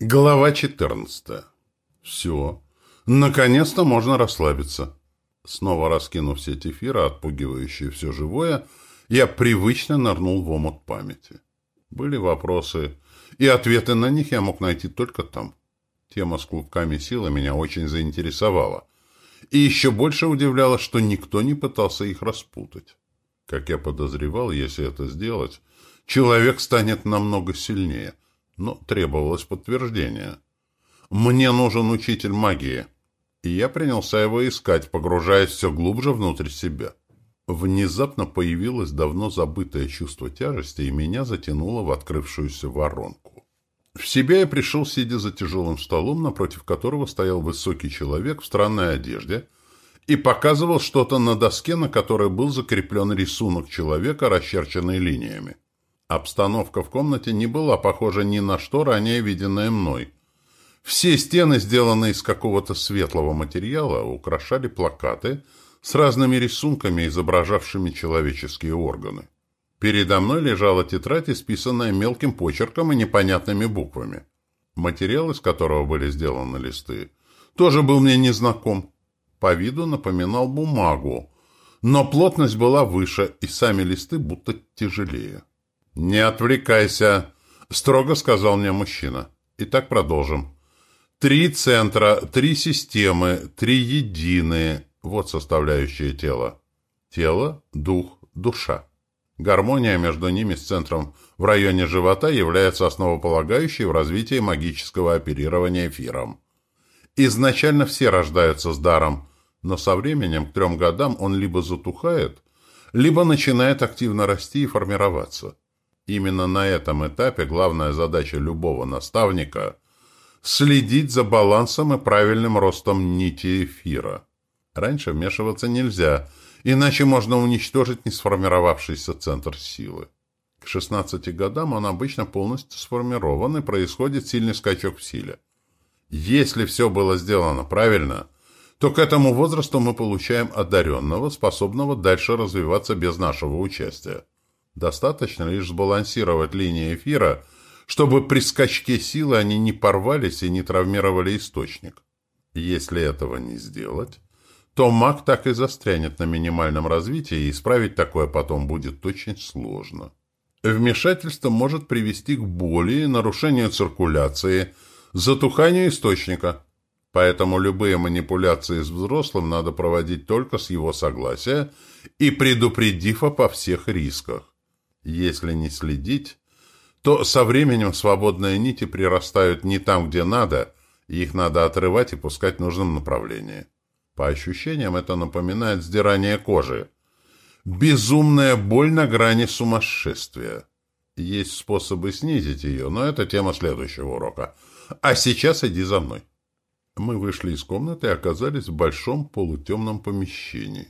Глава 14. Все. Наконец-то можно расслабиться. Снова раскинув все эфира, отпугивающие все живое, я привычно нырнул в омут памяти. Были вопросы, и ответы на них я мог найти только там. Тема с клубками силы меня очень заинтересовала. И еще больше удивляло, что никто не пытался их распутать. Как я подозревал, если это сделать, человек станет намного сильнее — но требовалось подтверждение. «Мне нужен учитель магии». И я принялся его искать, погружаясь все глубже внутрь себя. Внезапно появилось давно забытое чувство тяжести, и меня затянуло в открывшуюся воронку. В себя я пришел, сидя за тяжелым столом, напротив которого стоял высокий человек в странной одежде и показывал что-то на доске, на которой был закреплен рисунок человека, расчерченный линиями. Обстановка в комнате не была похожа ни на что ранее виденное мной. Все стены, сделанные из какого-то светлого материала, украшали плакаты с разными рисунками, изображавшими человеческие органы. Передо мной лежала тетрадь, исписанная мелким почерком и непонятными буквами. Материал, из которого были сделаны листы, тоже был мне незнаком. По виду напоминал бумагу, но плотность была выше, и сами листы будто тяжелее. «Не отвлекайся», — строго сказал мне мужчина. Итак, продолжим. Три центра, три системы, три единые. Вот составляющие тела. Тело, дух, душа. Гармония между ними с центром в районе живота является основополагающей в развитии магического оперирования эфиром. Изначально все рождаются с даром, но со временем к трем годам он либо затухает, либо начинает активно расти и формироваться. Именно на этом этапе главная задача любого наставника – следить за балансом и правильным ростом нити эфира. Раньше вмешиваться нельзя, иначе можно уничтожить несформировавшийся центр силы. К 16 годам он обычно полностью сформирован и происходит сильный скачок в силе. Если все было сделано правильно, то к этому возрасту мы получаем одаренного, способного дальше развиваться без нашего участия. Достаточно лишь сбалансировать линии эфира, чтобы при скачке силы они не порвались и не травмировали источник. Если этого не сделать, то маг так и застрянет на минимальном развитии, и исправить такое потом будет очень сложно. Вмешательство может привести к боли, нарушению циркуляции, затуханию источника. Поэтому любые манипуляции с взрослым надо проводить только с его согласия и предупредив о всех рисках. Если не следить, то со временем свободные нити прирастают не там, где надо, и их надо отрывать и пускать в нужном направлении. По ощущениям это напоминает сдирание кожи. Безумная боль на грани сумасшествия. Есть способы снизить ее, но это тема следующего урока. А сейчас иди за мной. Мы вышли из комнаты и оказались в большом полутемном помещении.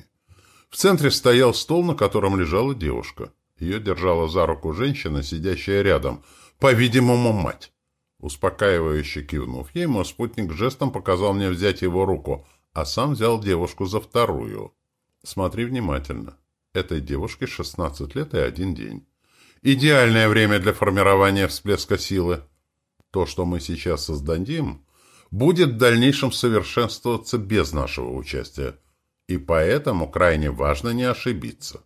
В центре стоял стол, на котором лежала девушка. Ее держала за руку женщина, сидящая рядом, по-видимому, мать. Успокаивающе кивнув ей, мой спутник жестом показал мне взять его руку, а сам взял девушку за вторую. Смотри внимательно. Этой девушке 16 лет и один день. Идеальное время для формирования всплеска силы. То, что мы сейчас создадим, будет в дальнейшем совершенствоваться без нашего участия. И поэтому крайне важно не ошибиться.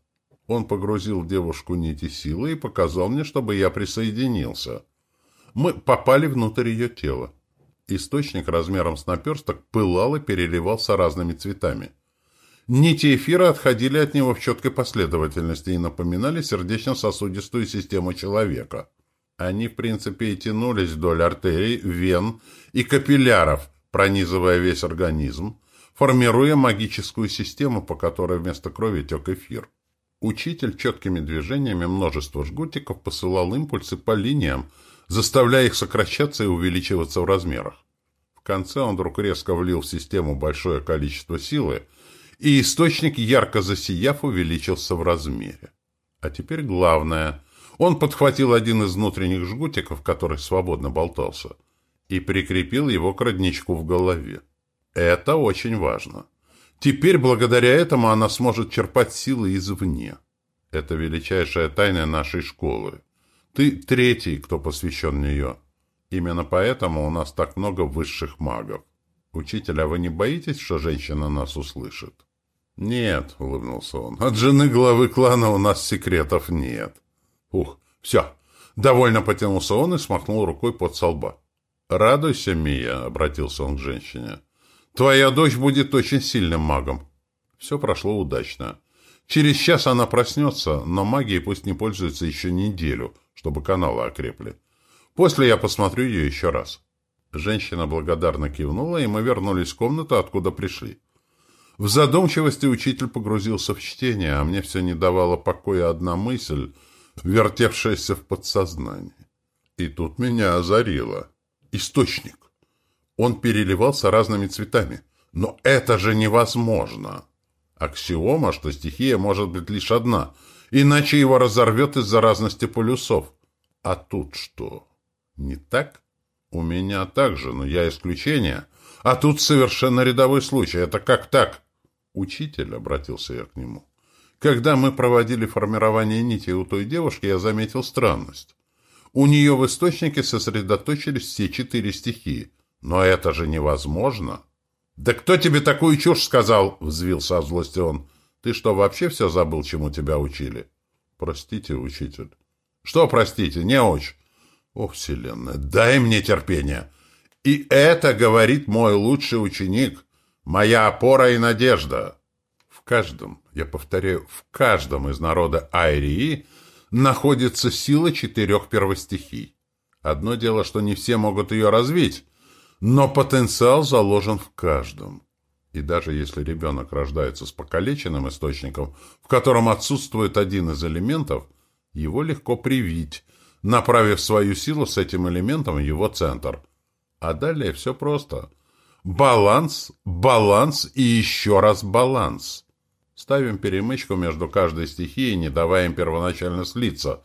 Он погрузил в девушку нити силы и показал мне, чтобы я присоединился. Мы попали внутрь ее тела. Источник размером с наперсток пылал и переливался разными цветами. Нити эфира отходили от него в четкой последовательности и напоминали сердечно-сосудистую систему человека. Они, в принципе, и тянулись вдоль артерий, вен и капилляров, пронизывая весь организм, формируя магическую систему, по которой вместо крови тек эфир. Учитель четкими движениями множества жгутиков посылал импульсы по линиям, заставляя их сокращаться и увеличиваться в размерах. В конце он вдруг резко влил в систему большое количество силы, и источник, ярко засияв, увеличился в размере. А теперь главное. Он подхватил один из внутренних жгутиков, который свободно болтался, и прикрепил его к родничку в голове. Это очень важно. Теперь, благодаря этому, она сможет черпать силы извне. Это величайшая тайна нашей школы. Ты третий, кто посвящен нее. Именно поэтому у нас так много высших магов. Учитель, а вы не боитесь, что женщина нас услышит? Нет, улыбнулся он. От жены главы клана у нас секретов нет. Ух, все. Довольно потянулся он и смахнул рукой под солба. «Радуйся, Мия», — обратился он к женщине. «Твоя дочь будет очень сильным магом». Все прошло удачно. Через час она проснется, но магией пусть не пользуется еще неделю, чтобы каналы окрепли. После я посмотрю ее еще раз. Женщина благодарно кивнула, и мы вернулись в комнату, откуда пришли. В задумчивости учитель погрузился в чтение, а мне все не давала покоя одна мысль, вертевшаяся в подсознании. И тут меня озарило. Источник. Он переливался разными цветами. Но это же невозможно. Аксиома, что стихия может быть лишь одна, иначе его разорвет из-за разности полюсов. А тут что? Не так? У меня так же, но я исключение. А тут совершенно рядовой случай. Это как так? Учитель, обратился я к нему. Когда мы проводили формирование нити у той девушки, я заметил странность. У нее в источнике сосредоточились все четыре стихии. Но это же невозможно. «Да кто тебе такую чушь сказал?» — взвился от злости он. «Ты что, вообще все забыл, чему тебя учили?» «Простите, учитель». «Что простите, не очень?» «О, Вселенная, дай мне терпение!» «И это, — говорит мой лучший ученик, — моя опора и надежда!» В каждом, я повторяю, в каждом из народа Айрии находится сила четырех первостихий. Одно дело, что не все могут ее развить, но потенциал заложен в каждом. И даже если ребенок рождается с покалеченным источником, в котором отсутствует один из элементов, его легко привить, направив свою силу с этим элементом в его центр. А далее все просто. Баланс, баланс и еще раз баланс. Ставим перемычку между каждой стихией, не давая им первоначально слиться.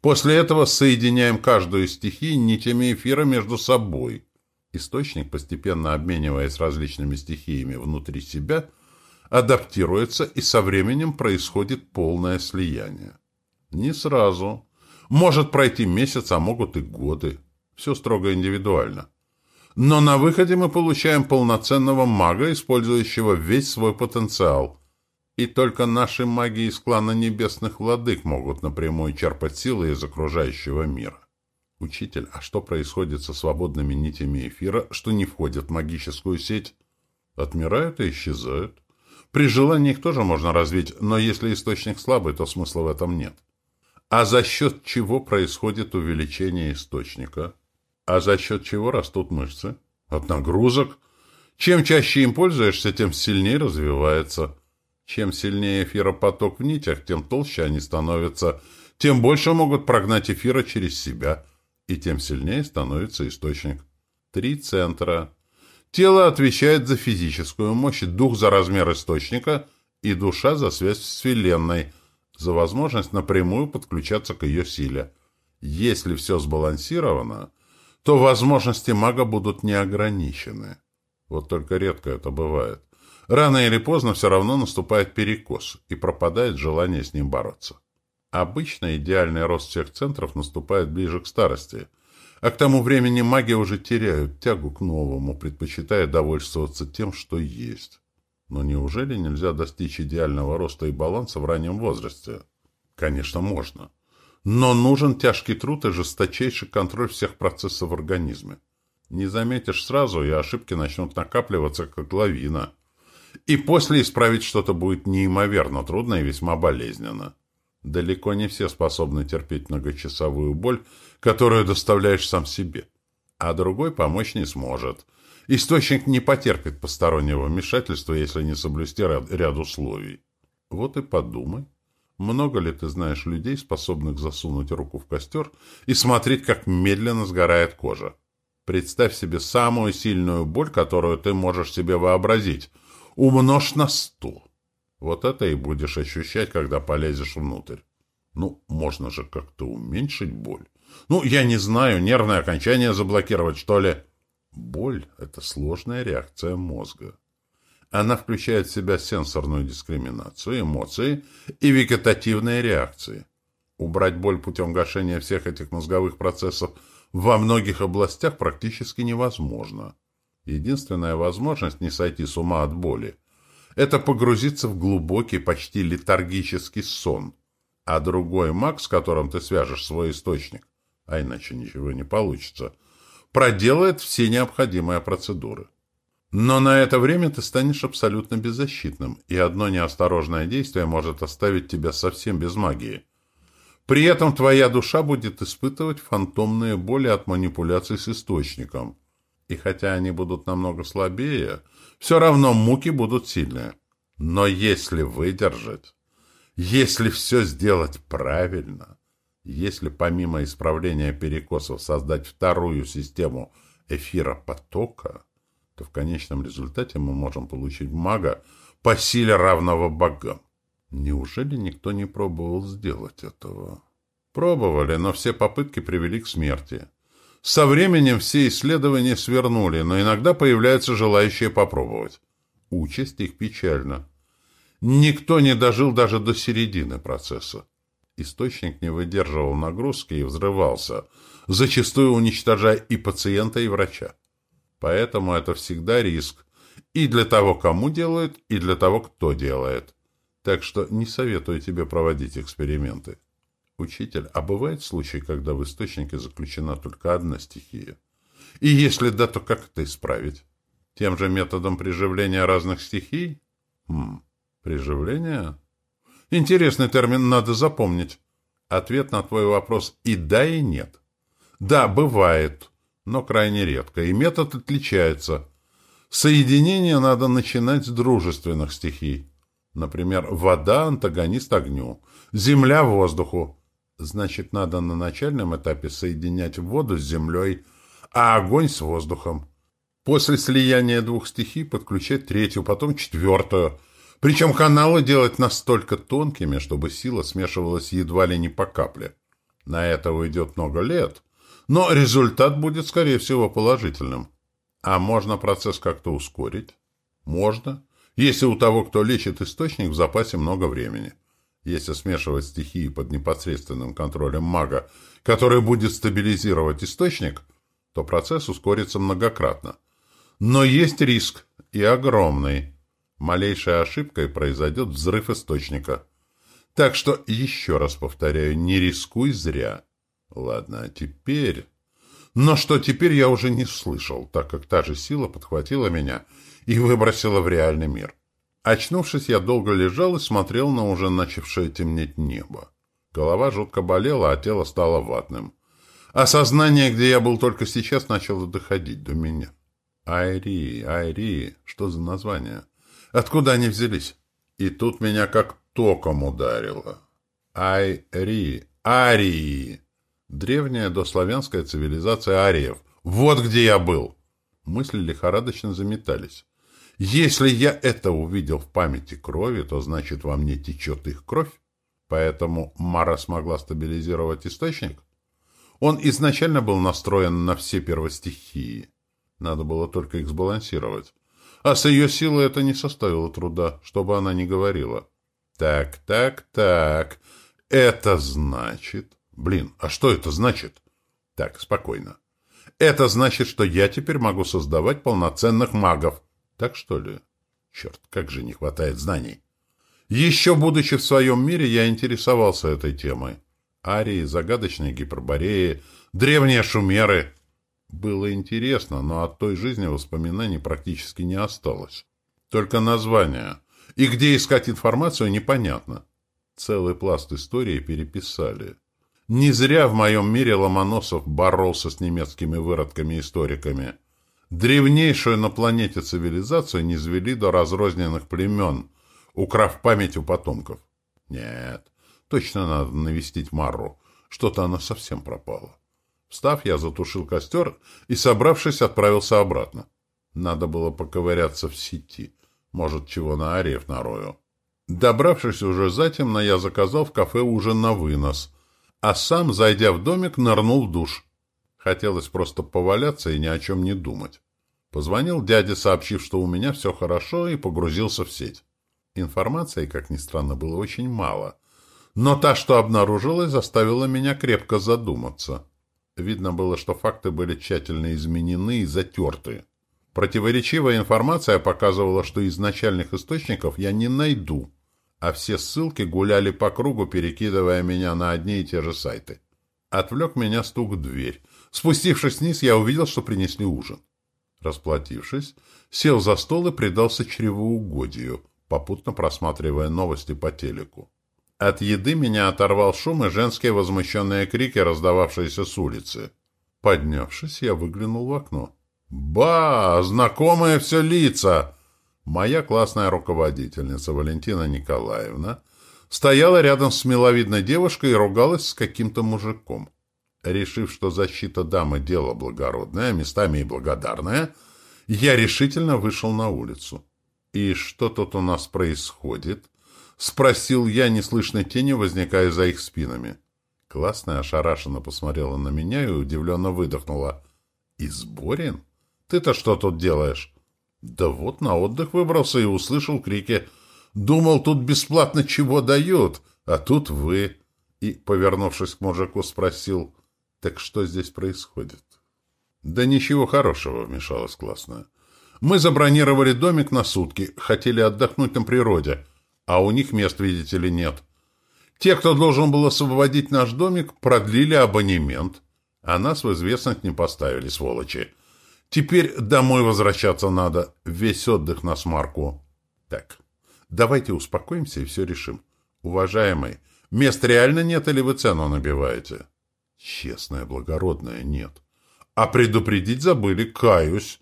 После этого соединяем каждую из стихий нитями эфира между собой. Источник, постепенно обмениваясь различными стихиями внутри себя, адаптируется, и со временем происходит полное слияние. Не сразу. Может пройти месяц, а могут и годы. Все строго индивидуально. Но на выходе мы получаем полноценного мага, использующего весь свой потенциал. И только наши маги из клана Небесных Владык могут напрямую черпать силы из окружающего мира. Учитель, а что происходит со свободными нитями эфира, что не входят в магическую сеть? Отмирают и исчезают. При желании их тоже можно развить, но если источник слабый, то смысла в этом нет. А за счет чего происходит увеличение источника? А за счет чего растут мышцы? От нагрузок. Чем чаще им пользуешься, тем сильнее развивается. Чем сильнее эфиропоток в нитях, тем толще они становятся, тем больше могут прогнать эфира через себя – и тем сильнее становится источник. Три центра. Тело отвечает за физическую мощь, дух за размер источника и душа за связь с Вселенной, за возможность напрямую подключаться к ее силе. Если все сбалансировано, то возможности мага будут неограничены. Вот только редко это бывает. Рано или поздно все равно наступает перекос, и пропадает желание с ним бороться. Обычно идеальный рост всех центров наступает ближе к старости, а к тому времени маги уже теряют тягу к новому, предпочитая довольствоваться тем, что есть. Но неужели нельзя достичь идеального роста и баланса в раннем возрасте? Конечно, можно. Но нужен тяжкий труд и жесточайший контроль всех процессов в организме. Не заметишь сразу, и ошибки начнут накапливаться, как лавина. И после исправить что-то будет неимоверно трудно и весьма болезненно. Далеко не все способны терпеть многочасовую боль, которую доставляешь сам себе. А другой помочь не сможет. Источник не потерпит постороннего вмешательства, если не соблюсти ряд, ряд условий. Вот и подумай, много ли ты знаешь людей, способных засунуть руку в костер и смотреть, как медленно сгорает кожа? Представь себе самую сильную боль, которую ты можешь себе вообразить. Умножь на сто. Вот это и будешь ощущать, когда полезешь внутрь. Ну, можно же как-то уменьшить боль. Ну, я не знаю, нервное окончание заблокировать, что ли? Боль – это сложная реакция мозга. Она включает в себя сенсорную дискриминацию, эмоции и вегетативные реакции. Убрать боль путем гашения всех этих мозговых процессов во многих областях практически невозможно. Единственная возможность не сойти с ума от боли – это погрузиться в глубокий, почти летаргический сон. А другой маг, с которым ты свяжешь свой источник, а иначе ничего не получится, проделает все необходимые процедуры. Но на это время ты станешь абсолютно беззащитным, и одно неосторожное действие может оставить тебя совсем без магии – при этом твоя душа будет испытывать фантомные боли от манипуляций с источником. И хотя они будут намного слабее, все равно муки будут сильные. Но если выдержать, если все сделать правильно, если помимо исправления перекосов создать вторую систему эфира потока, то в конечном результате мы можем получить мага по силе равного богам. Неужели никто не пробовал сделать этого? Пробовали, но все попытки привели к смерти. Со временем все исследования свернули, но иногда появляются желающие попробовать. Участь их печальна. Никто не дожил даже до середины процесса. Источник не выдерживал нагрузки и взрывался, зачастую уничтожая и пациента, и врача. Поэтому это всегда риск и для того, кому делают, и для того, кто делает. Так что не советую тебе проводить эксперименты. Учитель, а бывает случай, когда в источнике заключена только одна стихия? И если да, то как это исправить? Тем же методом приживления разных стихий? Хм, приживление? Интересный термин, надо запомнить. Ответ на твой вопрос и да, и нет. Да, бывает, но крайне редко, и метод отличается. Соединение надо начинать с дружественных стихий. Например, вода – антагонист огню, земля – воздуху. Значит, надо на начальном этапе соединять воду с землей, а огонь с воздухом. После слияния двух стихий подключать третью, потом четвертую. Причем каналы делать настолько тонкими, чтобы сила смешивалась едва ли не по капле. На это уйдет много лет, но результат будет, скорее всего, положительным. А можно процесс как-то ускорить? Можно, если у того, кто лечит источник, в запасе много времени. Если смешивать стихии под непосредственным контролем мага, который будет стабилизировать источник, то процесс ускорится многократно. Но есть риск, и огромный. Малейшая ошибка и произойдет взрыв источника. Так что, еще раз повторяю, не рискуй зря. Ладно, а теперь... Но что теперь я уже не слышал, так как та же сила подхватила меня и выбросила в реальный мир. Очнувшись, я долго лежал и смотрел на уже начавшее темнеть небо. Голова жутко болела, а тело стало ватным. Осознание, где я был только сейчас, начало доходить до меня. Айри, Айри, что за название? Откуда они взялись? И тут меня как током ударило. Айри, Арии. Древняя дославянская цивилизация ариев. Вот где я был. Мысли лихорадочно заметались. Если я это увидел в памяти крови, то значит во мне течет их кровь. Поэтому Мара смогла стабилизировать источник. Он изначально был настроен на все первостихии. Надо было только их сбалансировать. А с ее силой это не составило труда, чтобы она не говорила. Так, так, так. Это значит... Блин, а что это значит? Так, спокойно. Это значит, что я теперь могу создавать полноценных магов. Так что ли? Черт, как же не хватает знаний. Еще будучи в своем мире, я интересовался этой темой. Арии, загадочные гипербореи, древние шумеры. Было интересно, но от той жизни воспоминаний практически не осталось. Только название. И где искать информацию, непонятно. Целый пласт истории переписали. Не зря в моем мире Ломоносов боролся с немецкими выродками-историками. Древнейшую на планете цивилизацию не низвели до разрозненных племен, украв память у потомков. Нет, точно надо навестить Марру. Что-то она совсем пропала. Встав, я затушил костер и, собравшись, отправился обратно. Надо было поковыряться в сети. Может, чего на ариев нарою. Добравшись уже затемно, я заказал в кафе ужин на вынос, а сам, зайдя в домик, нырнул в душ. Хотелось просто поваляться и ни о чем не думать. Позвонил дяде, сообщив, что у меня все хорошо, и погрузился в сеть. Информации, как ни странно, было очень мало. Но та, что обнаружилась, заставила меня крепко задуматься. Видно было, что факты были тщательно изменены и затерты. Противоречивая информация показывала, что изначальных источников я не найду, а все ссылки гуляли по кругу, перекидывая меня на одни и те же сайты. Отвлек меня стук в дверь. Спустившись вниз, я увидел, что принесли ужин. Расплатившись, сел за стол и предался чревоугодию, попутно просматривая новости по телеку. От еды меня оторвал шум и женские возмущенные крики, раздававшиеся с улицы. Поднявшись, я выглянул в окно. Ба, знакомые все лица! Моя классная руководительница Валентина Николаевна стояла рядом с миловидной девушкой и ругалась с каким-то мужиком. Решив, что защита дамы – дело благородное, местами и благодарное, я решительно вышел на улицу. «И что тут у нас происходит?» — спросил я неслышной тени, возникая за их спинами. Классная ошарашенно посмотрела на меня и удивленно выдохнула. «Изборин?» Ты-то что тут делаешь? Да вот на отдых выбрался и услышал крики. Думал, тут бесплатно чего дают, а тут вы. И, повернувшись к мужику, спросил, так что здесь происходит? Да ничего хорошего, вмешалась классная. Мы забронировали домик на сутки, хотели отдохнуть на природе, а у них мест, видите ли, нет. Те, кто должен был освободить наш домик, продлили абонемент, а нас в известность не поставили, сволочи. Теперь домой возвращаться надо. Весь отдых на смарку. Так, давайте успокоимся и все решим. Уважаемый, мест реально нет или вы цену набиваете? Честная, благородная, нет. А предупредить забыли, каюсь.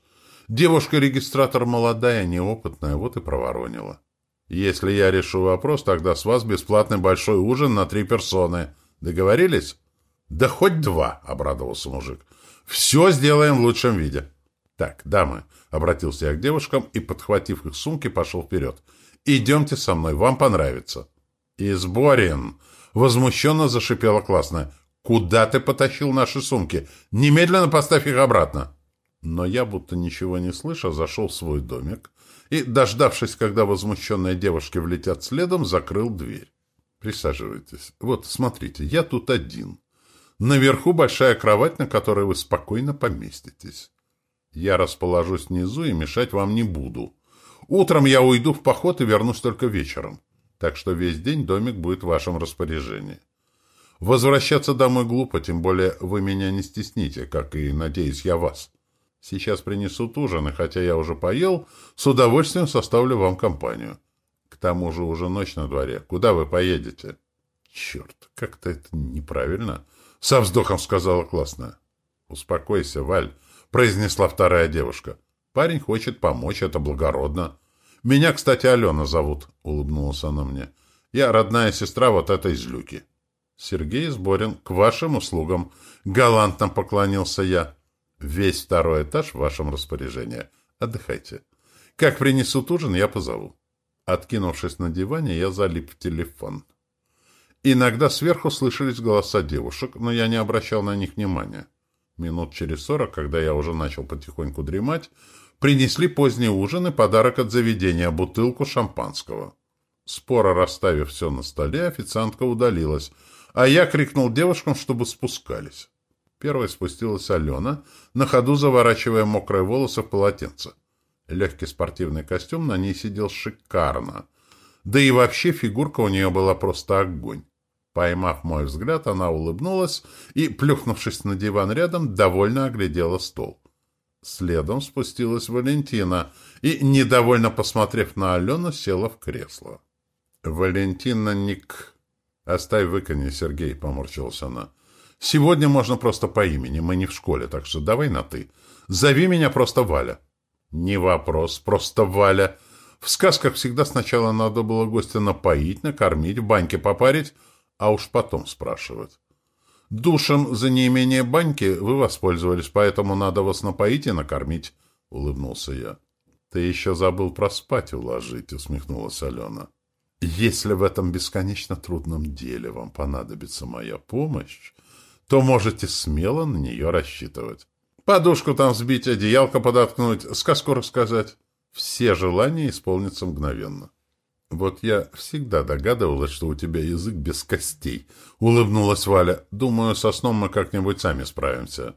Девушка-регистратор молодая, неопытная, вот и проворонила. Если я решу вопрос, тогда с вас бесплатный большой ужин на три персоны. Договорились? Да хоть два, обрадовался мужик. Все сделаем в лучшем виде. «Так, дамы», — обратился я к девушкам и, подхватив их сумки, пошел вперед. «Идемте со мной, вам понравится». «Изборин!» — возмущенно зашипела классная. «Куда ты потащил наши сумки? Немедленно поставь их обратно!» Но я, будто ничего не слыша, зашел в свой домик и, дождавшись, когда возмущенные девушки влетят следом, закрыл дверь. «Присаживайтесь. Вот, смотрите, я тут один. Наверху большая кровать, на которой вы спокойно поместитесь. Я расположусь внизу и мешать вам не буду. Утром я уйду в поход и вернусь только вечером. Так что весь день домик будет в вашем распоряжении. Возвращаться домой глупо, тем более вы меня не стесните, как и, надеюсь, я вас. Сейчас принесут ужин, и хотя я уже поел, с удовольствием составлю вам компанию. К тому же уже ночь на дворе. Куда вы поедете? Черт, как-то это неправильно. Со вздохом сказала классная. Успокойся, Валь произнесла вторая девушка. Парень хочет помочь, это благородно. Меня, кстати, Алена зовут, улыбнулась она мне. Я родная сестра вот этой злюки. Сергей Сборин, к вашим услугам. Галантно поклонился я. Весь второй этаж в вашем распоряжении. Отдыхайте. Как принесут ужин, я позову. Откинувшись на диване, я залип в телефон. Иногда сверху слышались голоса девушек, но я не обращал на них внимания. Минут через сорок, когда я уже начал потихоньку дремать, принесли поздний ужин и подарок от заведения – бутылку шампанского. Споро расставив все на столе, официантка удалилась, а я крикнул девушкам, чтобы спускались. Первой спустилась Алена, на ходу заворачивая мокрые волосы в полотенце. Легкий спортивный костюм на ней сидел шикарно. Да и вообще фигурка у нее была просто огонь. Поймав мой взгляд, она улыбнулась и, плюхнувшись на диван рядом, довольно оглядела стол. Следом спустилась Валентина и, недовольно посмотрев на Алену, села в кресло. «Валентина Ник...» «Оставь выкони, Сергей», — поморщилась она. «Сегодня можно просто по имени, мы не в школе, так что давай на «ты». Зови меня просто Валя». «Не вопрос, просто Валя». В сказках всегда сначала надо было гостя напоить, накормить, в баньке попарить, а уж потом спрашивать. «Душем за неимение баньки вы воспользовались, поэтому надо вас напоить и накормить», — улыбнулся я. «Ты еще забыл про спать уложить», — усмехнулась Алена. «Если в этом бесконечно трудном деле вам понадобится моя помощь, то можете смело на нее рассчитывать. Подушку там сбить, одеялко подоткнуть, сказку рассказать. Все желания исполнятся мгновенно». «Вот я всегда догадывалась, что у тебя язык без костей», — улыбнулась Валя. «Думаю, со сном мы как-нибудь сами справимся».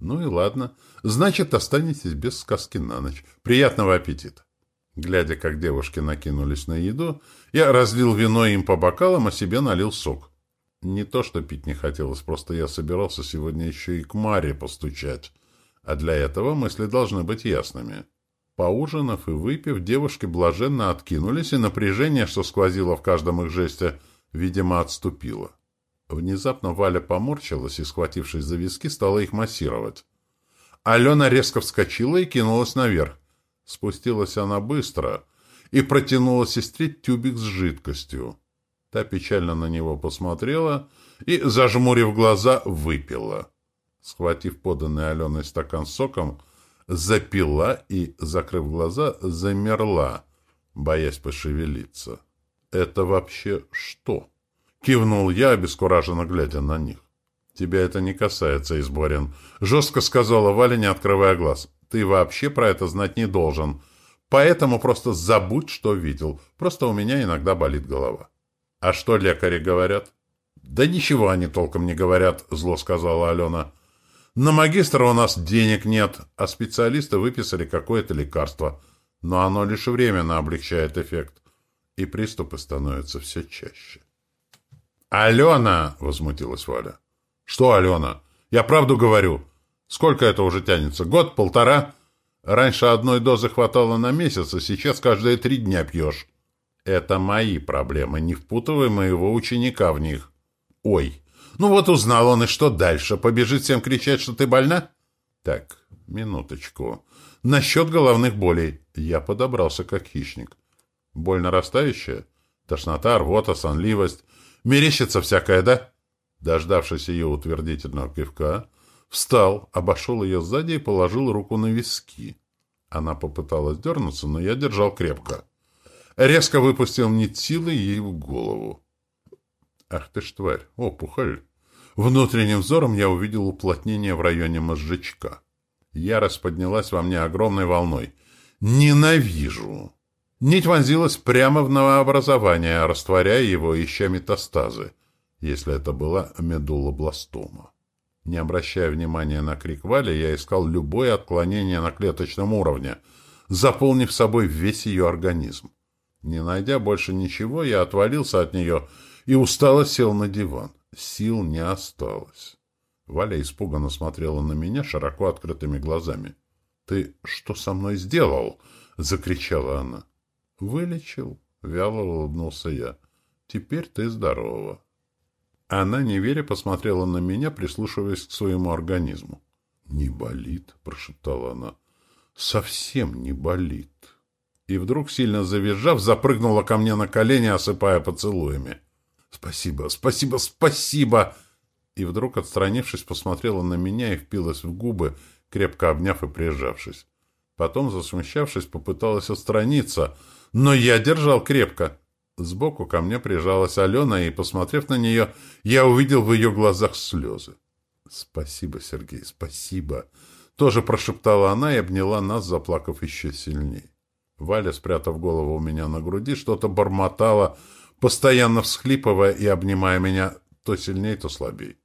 «Ну и ладно. Значит, останетесь без сказки на ночь. Приятного аппетита!» Глядя, как девушки накинулись на еду, я разлил вино им по бокалам, а себе налил сок. Не то, что пить не хотелось, просто я собирался сегодня еще и к Маре постучать. А для этого мысли должны быть ясными. Поужинав и выпив, девушки блаженно откинулись, и напряжение, что сквозило в каждом их жесте, видимо, отступило. Внезапно Валя поморщилась и, схватившись за виски, стала их массировать. Алена резко вскочила и кинулась наверх. Спустилась она быстро и протянула сестре тюбик с жидкостью. Та печально на него посмотрела и, зажмурив глаза, выпила. Схватив поданный Аленой стакан с соком, запила и, закрыв глаза, замерла, боясь пошевелиться. «Это вообще что?» — кивнул я, обескураженно глядя на них. «Тебя это не касается, Изборин», — жестко сказала Валя, не открывая глаз. «Ты вообще про это знать не должен. Поэтому просто забудь, что видел. Просто у меня иногда болит голова». «А что лекари говорят?» «Да ничего они толком не говорят», — зло сказала Алена. На магистра у нас денег нет, а специалисты выписали какое-то лекарство. Но оно лишь временно облегчает эффект. И приступы становятся все чаще. «Алена!» — возмутилась Валя. «Что, Алена? Я правду говорю. Сколько это уже тянется? Год, полтора? Раньше одной дозы хватало на месяц, а сейчас каждые три дня пьешь. Это мои проблемы, не впутывай моего ученика в них. Ой, ну вот узнал он, и что дальше? Побежит всем кричать, что ты больна? Так, минуточку. Насчет головных болей. Я подобрался как хищник. Боль нарастающая? Тошнота, рвота, сонливость. Мерещится всякое, да? Дождавшись ее утвердительного кивка, встал, обошел ее сзади и положил руку на виски. Она попыталась дернуться, но я держал крепко. Резко выпустил нить силы ей в голову. Ах ты ж тварь, опухоль! Внутренним взором я увидел уплотнение в районе мозжечка. Ярость поднялась во мне огромной волной. «Ненавижу!» Нить вонзилась прямо в новообразование, растворяя его, ища метастазы, если это была медулобластома. Не обращая внимания на крик Вали, я искал любое отклонение на клеточном уровне, заполнив собой весь ее организм. Не найдя больше ничего, я отвалился от нее и устало сел на диван. Сил не осталось. Валя испуганно смотрела на меня широко открытыми глазами. «Ты что со мной сделал?» — закричала она. «Вылечил», — вяло улыбнулся я. «Теперь ты здорова». Она, не веря, посмотрела на меня, прислушиваясь к своему организму. «Не болит», — прошептала она. «Совсем не болит». И вдруг, сильно завизжав, запрыгнула ко мне на колени, осыпая поцелуями. «Спасибо, спасибо, спасибо!» И вдруг, отстранившись, посмотрела на меня и впилась в губы, крепко обняв и прижавшись. Потом, засмущавшись, попыталась отстраниться, но я держал крепко. Сбоку ко мне прижалась Алена, и, посмотрев на нее, я увидел в ее глазах слезы. «Спасибо, Сергей, спасибо!» Тоже прошептала она и обняла нас, заплакав еще сильнее. Валя, спрятав голову у меня на груди, что-то бормотала, постоянно всхлипывая и обнимая меня то сильнее, то слабее.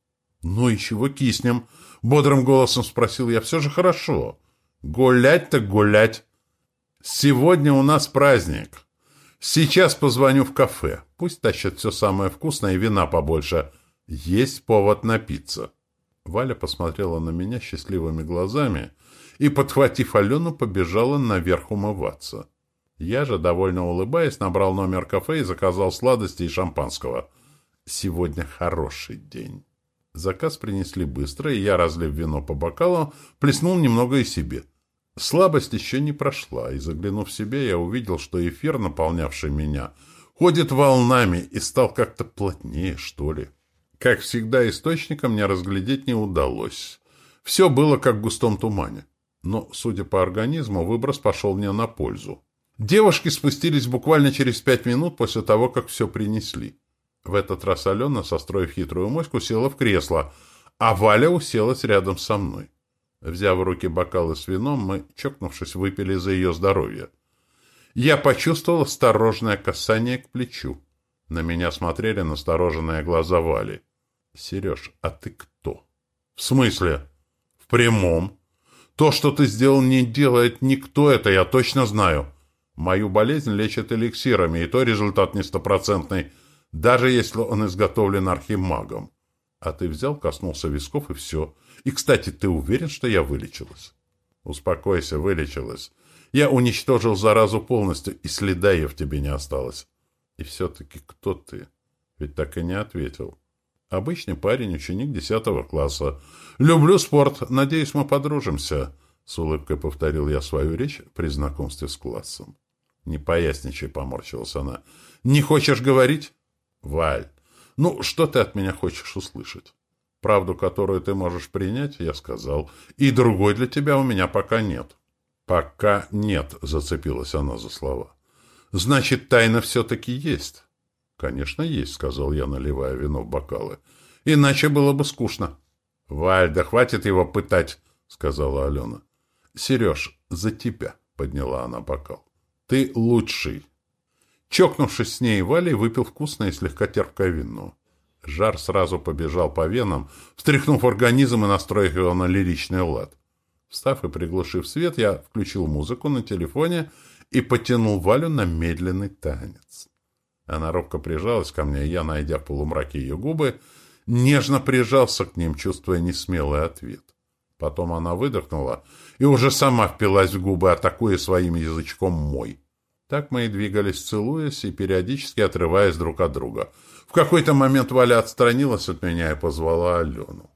«Ну и чего киснем?» — бодрым голосом спросил я. «Все же хорошо. Гулять так гулять. Сегодня у нас праздник. Сейчас позвоню в кафе. Пусть тащат все самое вкусное и вина побольше. Есть повод напиться». Валя посмотрела на меня счастливыми глазами и, подхватив Алену, побежала наверх умываться. Я же, довольно улыбаясь, набрал номер кафе и заказал сладости и шампанского. Сегодня хороший день. Заказ принесли быстро, и я, разлив вино по бокалам, плеснул немного и себе. Слабость еще не прошла, и, заглянув в себя, я увидел, что эфир, наполнявший меня, ходит волнами и стал как-то плотнее, что ли. Как всегда, источника мне разглядеть не удалось. Все было как в густом тумане. Но, судя по организму, выброс пошел мне на пользу. Девушки спустились буквально через пять минут после того, как все принесли. В этот раз Алена, состроив хитрую моську, села в кресло, а Валя уселась рядом со мной. Взяв в руки бокалы с вином, мы, чокнувшись, выпили за ее здоровье. Я почувствовал осторожное касание к плечу. На меня смотрели настороженные глаза Вали. «Сереж, а ты кто?» «В смысле?» «В прямом. То, что ты сделал, не делает никто, это я точно знаю. Мою болезнь лечат эликсирами, и то результат не стопроцентный, даже если он изготовлен архимагом. А ты взял, коснулся висков, и все. И, кстати, ты уверен, что я вылечилась?» «Успокойся, вылечилась. Я уничтожил заразу полностью, и следа ее в тебе не осталось. И все-таки кто ты? Ведь так и не ответил. Обычный парень, ученик десятого класса. Люблю спорт. Надеюсь, мы подружимся. С улыбкой повторил я свою речь при знакомстве с классом. Не поясничай, поморщилась она. Не хочешь говорить? Валь, ну, что ты от меня хочешь услышать? Правду, которую ты можешь принять, я сказал. И другой для тебя у меня пока нет. Пока нет, зацепилась она за слова. Значит, тайна все-таки есть. Конечно, есть, сказал я, наливая вино в бокалы. Иначе было бы скучно. Валь, да хватит его пытать, сказала Алена. Сереж, за тебя, подняла она бокал. Ты лучший. Чокнувшись с ней, Валей выпил вкусное и слегка терпкое вино. Жар сразу побежал по венам, встряхнув организм и настроив его на лиричный лад. Встав и приглушив свет, я включил музыку на телефоне и потянул Валю на медленный танец. Она робко прижалась ко мне, и я, найдя в полумраке ее губы, нежно прижался к ним, чувствуя несмелый ответ. Потом она выдохнула и уже сама впилась в губы, атакуя своим язычком мой. Так мы и двигались, целуясь и периодически отрываясь друг от друга. В какой-то момент Валя отстранилась от меня и позвала Алену.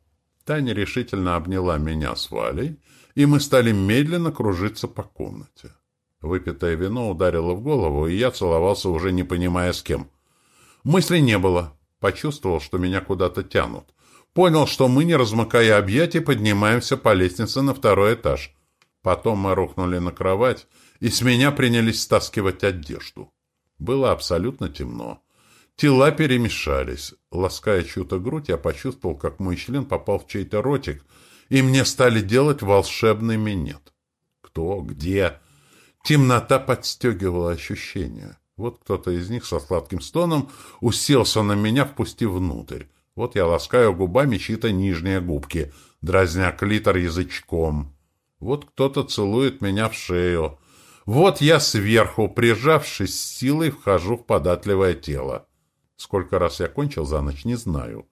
Таня решительно обняла меня с Валей, и мы стали медленно кружиться по комнате. Выпитое вино ударило в голову, и я целовался, уже не понимая с кем. Мысли не было. Почувствовал, что меня куда-то тянут. Понял, что мы, не размыкая объятий, поднимаемся по лестнице на второй этаж. Потом мы рухнули на кровать, и с меня принялись стаскивать одежду. Было абсолютно темно. Тела перемешались. Лаская чью-то грудь, я почувствовал, как мой член попал в чей-то ротик, и мне стали делать волшебный минет. Кто? Где? Темнота подстегивала ощущения. Вот кто-то из них со сладким стоном уселся на меня, впустив внутрь. Вот я ласкаю губами чьи-то нижние губки, дразня клитор язычком. Вот кто-то целует меня в шею. Вот я сверху, прижавшись силой, вхожу в податливое тело. Сколько раз я кончил за ночь, не знаю.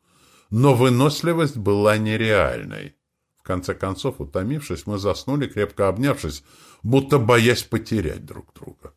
Но выносливость была нереальной. В конце концов, утомившись, мы заснули, крепко обнявшись, будто боясь потерять друг друга.